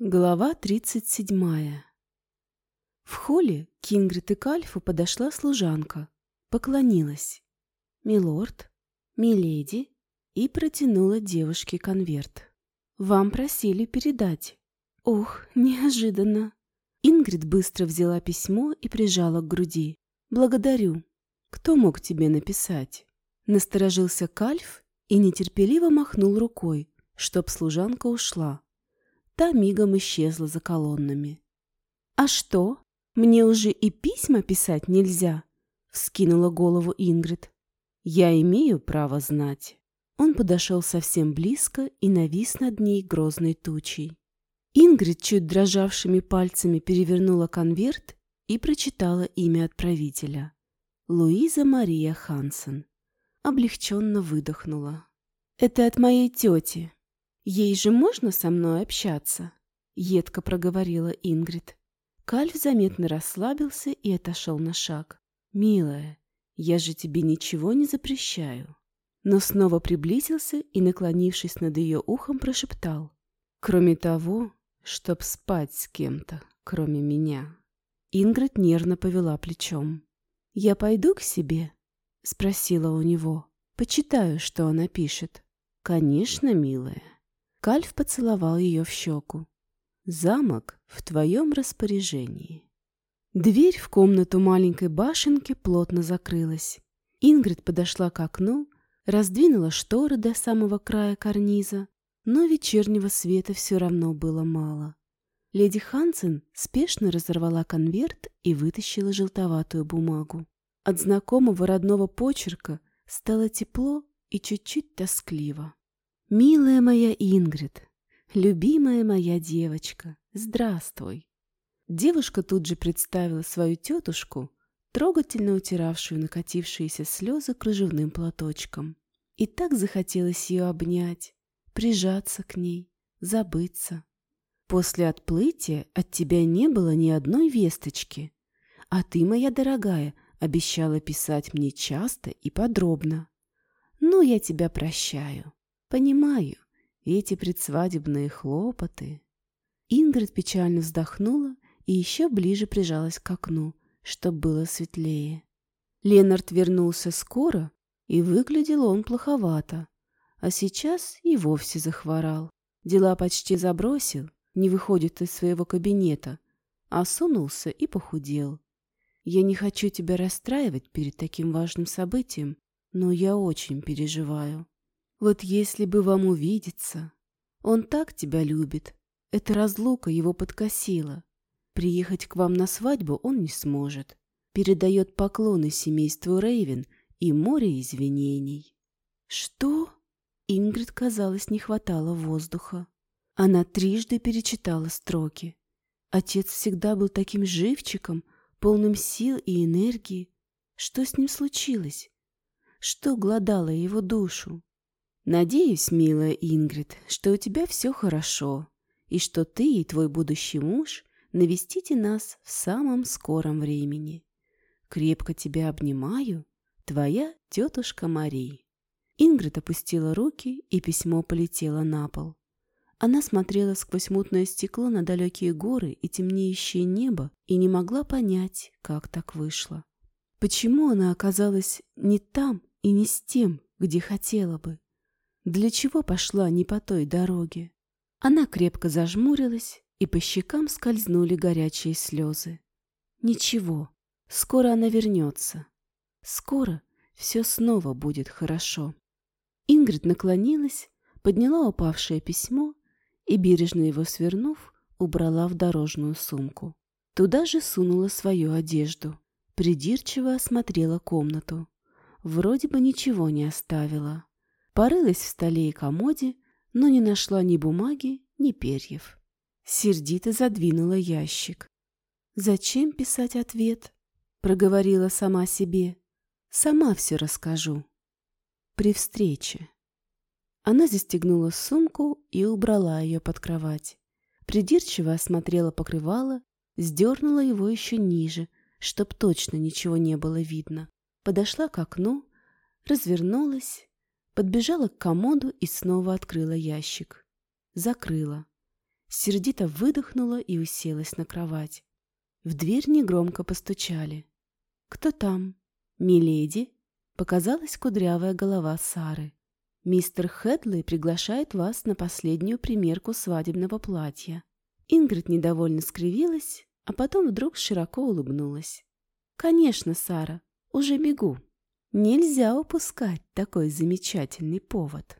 Глава 37 В холле к Ингрид и Кальфу подошла служанка, поклонилась. «Милорд, миледи» и протянула девушке конверт. «Вам просили передать». «Ох, неожиданно!» Ингрид быстро взяла письмо и прижала к груди. «Благодарю. Кто мог тебе написать?» Насторожился Кальф и нетерпеливо махнул рукой, чтоб служанка ушла. Та мигом исчезла за колоннами. «А что, мне уже и письма писать нельзя?» — вскинула голову Ингрид. «Я имею право знать». Он подошел совсем близко и навис над ней грозной тучей. Ингрид чуть дрожавшими пальцами перевернула конверт и прочитала имя отправителя. Луиза Мария Хансен. Облегченно выдохнула. «Это от моей тети. Ей же можно со мной общаться?» Едко проговорила Ингрид. Кальф заметно расслабился и отошел на шаг. «Милая, я же тебе ничего не запрещаю». Но снова приблизился и, наклонившись над ее ухом, прошептал. «Кроме того, чтоб спать с кем-то, кроме меня». Ингрид нервно повела плечом. «Я пойду к себе?» — спросила у него. «Почитаю, что она пишет». «Конечно, милая». Кальф поцеловал ее в щеку. «Замок в твоем распоряжении». Дверь в комнату маленькой башенки плотно закрылась. Ингрид подошла к окну, раздвинула шторы до самого края карниза, но вечернего света все равно было мало. Леди Хансен спешно разорвала конверт и вытащила желтоватую бумагу. От знакомого родного почерка стало тепло и чуть-чуть тоскливо. «Милая моя Ингрид, любимая моя девочка, здравствуй!» Девушка тут же представила свою тетушку, трогательно утиравшую накатившиеся слезы кружевным платочком. И так захотелось ее обнять, прижаться к ней, забыться. После отплытия от тебя не было ни одной весточки. А ты, моя дорогая, обещала писать мне часто и подробно. Ну, я тебя прощаю. Понимаю, эти предсвадебные хлопоты. Ингрид печально вздохнула и еще ближе прижалась к окну, чтобы было светлее. Ленард вернулся скоро, и выглядел он плоховато. А сейчас и вовсе захворал. Дела почти забросил, не выходит из своего кабинета, а сунулся и похудел. Я не хочу тебя расстраивать перед таким важным событием, но я очень переживаю. Вот если бы вам увидеться... Он так тебя любит. Эта разлука его подкосила. Приехать к вам на свадьбу он не сможет. Передает поклоны семейству Рейвен и море извинений. Что? Ингрид, казалось, не хватало воздуха. Она трижды перечитала строки. Отец всегда был таким живчиком, полным сил и энергии. Что с ним случилось? Что глодало его душу? Надеюсь, милая Ингрид, что у тебя все хорошо, и что ты и твой будущий муж навестите нас в самом скором времени. Крепко тебя обнимаю, твоя тетушка Мария. Ингрид опустила руки, и письмо полетело на пол. Она смотрела сквозь мутное стекло на далекие горы и темнеющее небо и не могла понять, как так вышло. Почему она оказалась не там и не с тем, где хотела бы? Для чего пошла не по той дороге? Она крепко зажмурилась, и по щекам скользнули горячие слезы. Ничего, скоро она вернется. Скоро все снова будет хорошо. Ингрид наклонилась, подняла упавшее письмо и, бережно его свернув, убрала в дорожную сумку. Туда же сунула свою одежду. Придирчиво осмотрела комнату. Вроде бы ничего не оставила. Порылась в столе и комоде, но не нашла ни бумаги, ни перьев. Сердито задвинула ящик. «Зачем писать ответ?» — проговорила сама себе. «Сама все расскажу. При встрече». Она застегнула сумку и убрала ее под кровать. Придирчиво осмотрела покрывало, сдернула его еще ниже, чтоб точно ничего не было видно. Подошла к окну, развернулась, подбежала к комоду и снова открыла ящик. Закрыла. Сердито выдохнула и уселась на кровать. В дверь негромко постучали. «Кто там?» «Миледи?» Показалась кудрявая голова Сары. «Мистер Хэдли приглашает вас на последнюю примерку свадебного платья». Ингрид недовольно скривилась, а потом вдруг широко улыбнулась. «Конечно, Сара, уже бегу. Нельзя упускать такой замечательный повод».